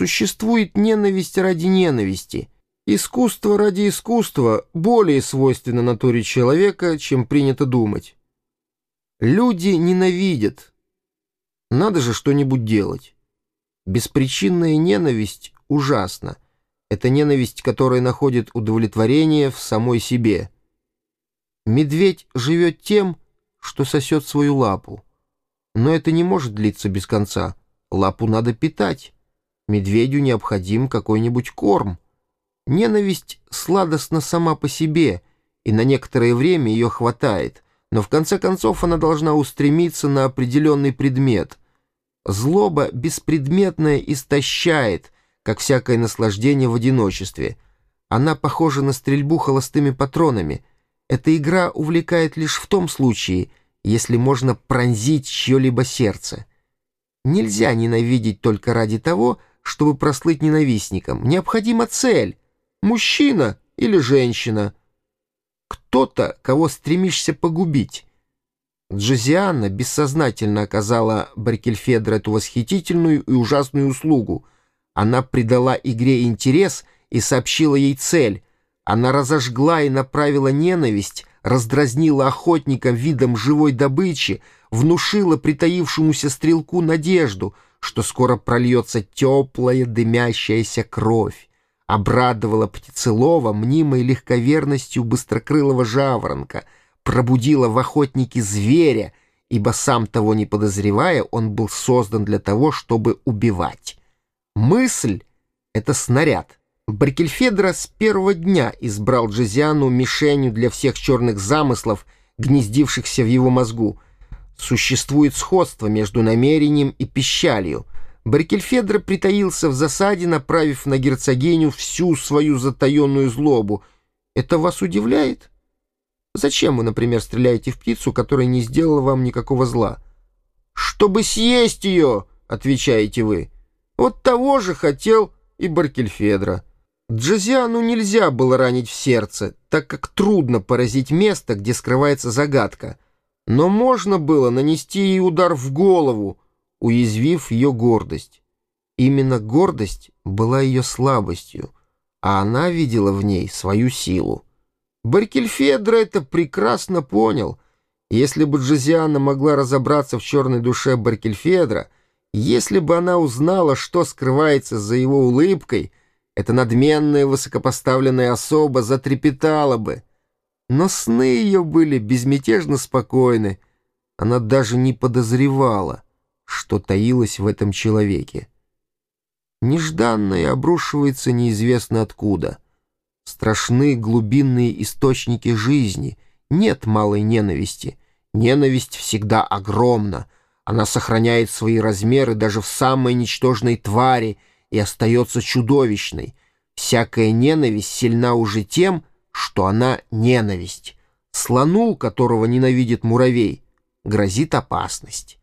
Существует ненависть ради ненависти. Искусство ради искусства более свойственно натуре человека, чем принято думать. Люди ненавидят. Надо же что-нибудь делать. Беспричинная ненависть ужасна. Это ненависть, которая находит удовлетворение в самой себе. Медведь живет тем, что сосет свою лапу. Но это не может длиться без конца. Лапу надо питать. Медведю необходим какой-нибудь корм. Ненависть сладостна сама по себе, и на некоторое время ее хватает — но в конце концов она должна устремиться на определенный предмет. Злоба беспредметная истощает, как всякое наслаждение в одиночестве. Она похожа на стрельбу холостыми патронами. Эта игра увлекает лишь в том случае, если можно пронзить чье-либо сердце. Нельзя ненавидеть только ради того, чтобы прослыть ненавистником. Необходима цель — мужчина или женщина — кто-то, кого стремишься погубить. Джозианна бессознательно оказала Баркельфедро эту восхитительную и ужасную услугу. Она придала игре интерес и сообщила ей цель. Она разожгла и направила ненависть, раздразнила охотника видом живой добычи, внушила притаившемуся стрелку надежду, что скоро прольется теплая дымящаяся кровь обрадовала птицелова мнимой легковерностью быстрокрылого жаворонка, пробудила в охотнике зверя, ибо сам того не подозревая, он был создан для того, чтобы убивать. Мысль — это снаряд. Баркельфедро с первого дня избрал Джезиану мишенью для всех черных замыслов, гнездившихся в его мозгу. Существует сходство между намерением и пищалью — Баркельфедро притаился в засаде, направив на герцогиню всю свою затаенную злобу. Это вас удивляет? Зачем вы, например, стреляете в птицу, которая не сделала вам никакого зла? «Чтобы съесть ее!» — отвечаете вы. Вот того же хотел и Баркельфедро. Джозиану нельзя было ранить в сердце, так как трудно поразить место, где скрывается загадка. Но можно было нанести ей удар в голову, уязвив ее гордость. Именно гордость была ее слабостью, а она видела в ней свою силу. Баркельфедро это прекрасно понял. Если бы Джозиана могла разобраться в черной душе Баркельфедра, если бы она узнала, что скрывается за его улыбкой, эта надменная высокопоставленная особа затрепетала бы. Но сны ее были безмятежно спокойны. Она даже не подозревала — что таилось в этом человеке. Нежданное обрушивается неизвестно откуда. Страшны глубинные источники жизни, нет малой ненависти. Ненависть всегда огромна, она сохраняет свои размеры даже в самой ничтожной твари и остается чудовищной. Всякая ненависть сильна уже тем, что она ненависть. Слону, которого ненавидит муравей, грозит опасность.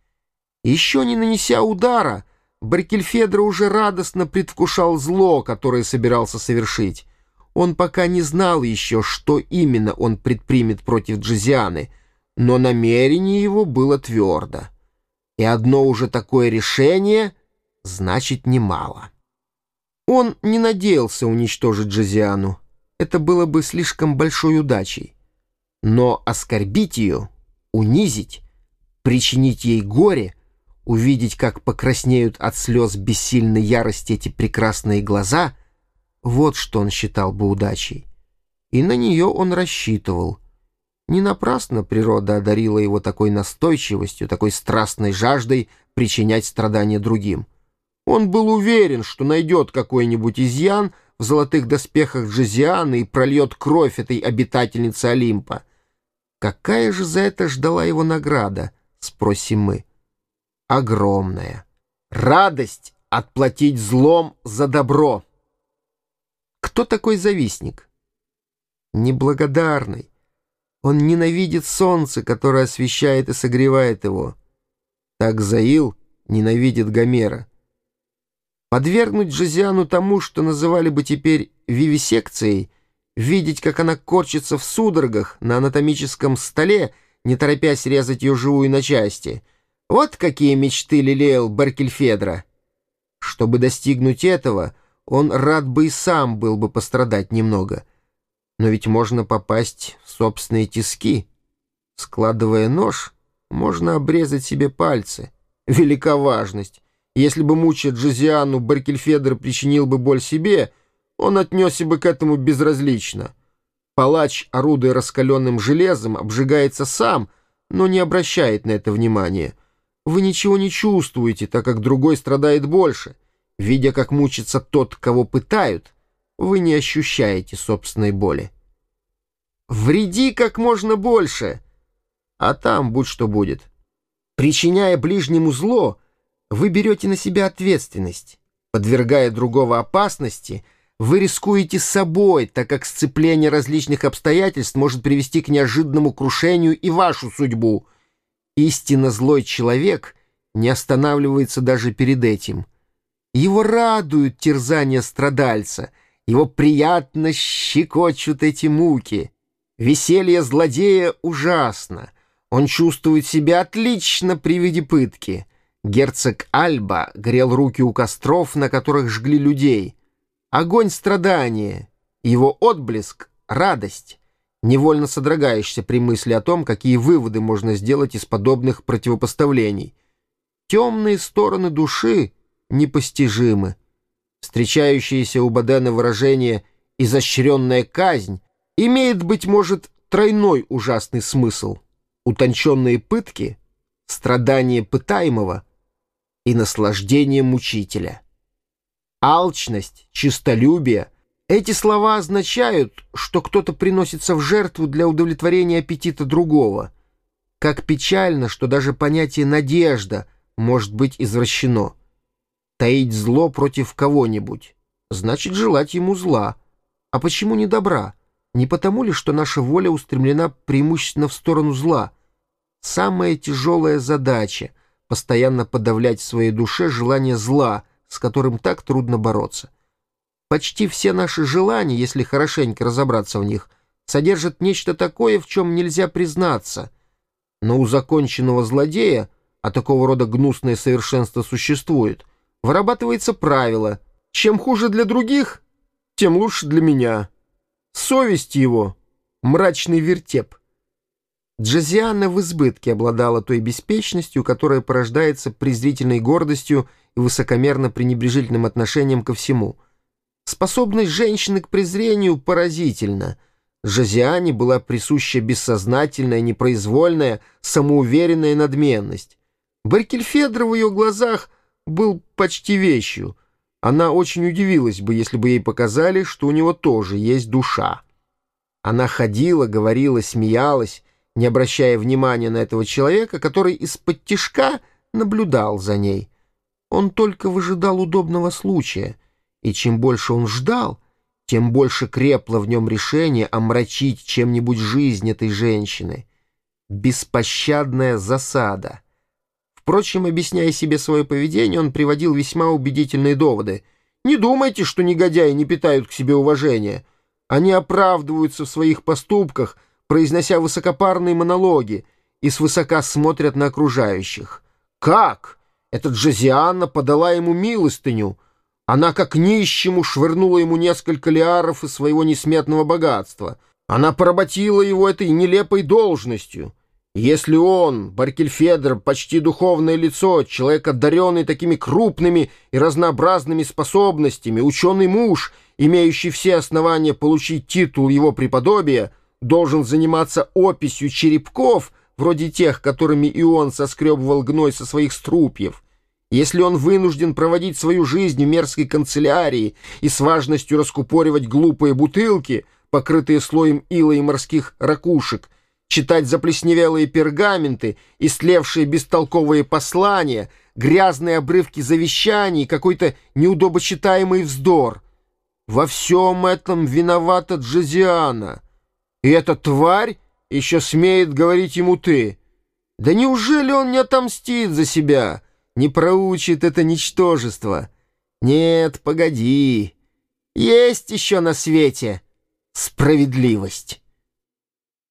Еще не нанеся удара, Баркельфедро уже радостно предвкушал зло, которое собирался совершить. Он пока не знал еще, что именно он предпримет против Джозианы, но намерение его было твердо. И одно уже такое решение значит немало. Он не надеялся уничтожить Джозиану. Это было бы слишком большой удачей. Но оскорбить ее, унизить, причинить ей горе увидеть, как покраснеют от слез бессильной ярости эти прекрасные глаза, вот что он считал бы удачей. И на нее он рассчитывал. Не напрасно природа одарила его такой настойчивостью, такой страстной жаждой причинять страдания другим. Он был уверен, что найдет какой-нибудь изъян в золотых доспехах Джезианы и прольет кровь этой обитательницы Олимпа. Какая же за это ждала его награда, спросим мы огромная. Радость отплатить злом за добро. Кто такой завистник? Неблагодарный. Он ненавидит солнце, которое освещает и согревает его. Так Заил ненавидит Гомера. Подвергнуть Джозиану тому, что называли бы теперь вивисекцией, видеть, как она корчится в судорогах на анатомическом столе, не торопясь резать ее живую на части — вот какие мечты лелеял Баркельфедро. Чтобы достигнуть этого, он рад бы и сам был бы пострадать немного. Но ведь можно попасть в собственные тиски. Складывая нож, можно обрезать себе пальцы. Велика важность. Если бы, мучая Джозиану, Баркельфедер причинил бы боль себе, он отнесся бы к этому безразлично. Палач, орудуя раскаленным железом, обжигается сам, но не обращает на это внимания. Вы ничего не чувствуете, так как другой страдает больше. Видя, как мучится тот, кого пытают, вы не ощущаете собственной боли. Вреди как можно больше, а там будь что будет. Причиняя ближнему зло, вы берете на себя ответственность. Подвергая другого опасности, вы рискуете собой, так как сцепление различных обстоятельств может привести к неожиданному крушению и вашу судьбу. Истинно злой человек не останавливается даже перед этим. Его радуют терзания страдальца, его приятно щекочут эти муки. Веселье злодея ужасно. Он чувствует себя отлично при виде пытки — Герцог Альба грел руки у костров, на которых жгли людей. Огонь страдания, его отблеск — радость. Невольно содрогаешься при мысли о том, какие выводы можно сделать из подобных противопоставлений. Темные стороны души непостижимы. Встречающееся у Бадена выражение «изощренная казнь» имеет, быть может, тройной ужасный смысл. Утонченные пытки, страдания пытаемого — и наслаждение мучителя. Алчность, чистолюбие — эти слова означают, что кто-то приносится в жертву для удовлетворения аппетита другого. Как печально, что даже понятие «надежда» может быть извращено. Таить зло против кого-нибудь — значит желать ему зла. А почему не добра? Не потому ли, что наша воля устремлена преимущественно в сторону зла? Самая тяжелая задача — постоянно подавлять в своей душе желание зла, с которым так трудно бороться. Почти все наши желания, если хорошенько разобраться в них, содержат нечто такое, в чем нельзя признаться. Но у законченного злодея, а такого рода гнусное совершенство существует, вырабатывается правило «чем хуже для других, тем лучше для меня». Совесть его — мрачный вертеп — Джазиана в избытке обладала той беспечностью, которая порождается презрительной гордостью и высокомерно-пренебрежительным отношением ко всему. Способность женщины к презрению поразительна. Джазиане была присуща бессознательная, непроизвольная, самоуверенная надменность. Баркельфедр в ее глазах был почти вещью. Она очень удивилась бы, если бы ей показали, что у него тоже есть душа. Она ходила, говорила, смеялась, не обращая внимания на этого человека, который из-под тишка наблюдал за ней. Он только выжидал удобного случая, и чем больше он ждал, тем больше крепло в нем решение омрачить чем-нибудь жизнь этой женщины. Беспощадная засада. Впрочем, объясняя себе свое поведение, он приводил весьма убедительные доводы. «Не думайте, что негодяи не питают к себе уважения. Они оправдываются в своих поступках — произнося высокопарные монологи, и свысока смотрят на окружающих. Как? Эта Джозианна подала ему милостыню. Она, как нищему, швырнула ему несколько лиаров из своего несметного богатства. Она поработила его этой нелепой должностью. Если он, Баркельфедер, почти духовное лицо, человек, одаренный такими крупными и разнообразными способностями, ученый муж, имеющий все основания получить титул его преподобия, должен заниматься описью черепков, вроде тех, которыми и он соскребывал гной со своих струпьев, если он вынужден проводить свою жизнь в мерзкой канцелярии и с важностью раскупоривать глупые бутылки, покрытые слоем ила и морских ракушек, читать заплесневелые пергаменты, истлевшие бестолковые послания, грязные обрывки завещаний, какой-то неудобочитаемый вздор. Во всем этом виновата Джозиана — и эта тварь еще смеет говорить ему «ты». Да неужели он не отомстит за себя, не проучит это ничтожество? Нет, погоди, есть еще на свете справедливость».